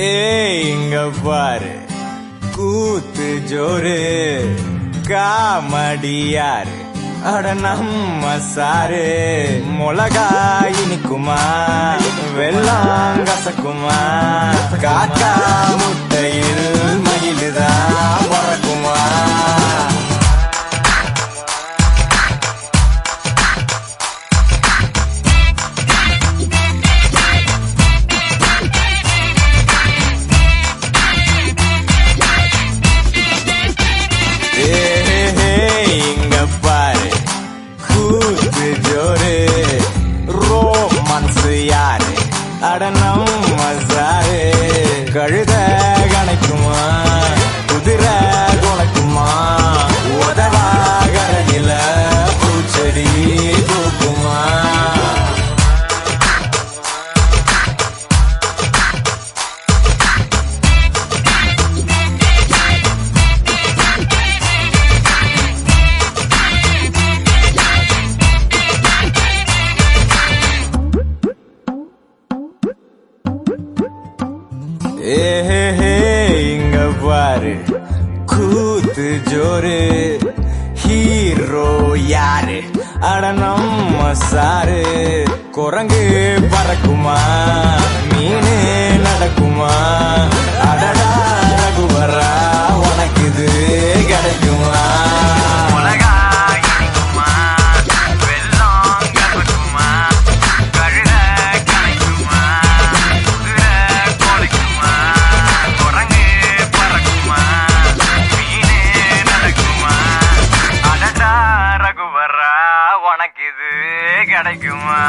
ஏய் பாரு. கூத்து ஜோரு. காமடியாரு. அட நம்ம சாரு. மிளகா இனிக்குமா? வெள்ளம் கசக்குமா கூத்து ஜோரு ரோமான்ஸ் யாரு அட நம்ம சாரு கழுத ஏஹே இங்க பாரு. கூத்து ஜோரு. ஹீரோ யாரு? அட நம்ம சாரு. குரங்கு பறக்குமா? கிடைக்குமா?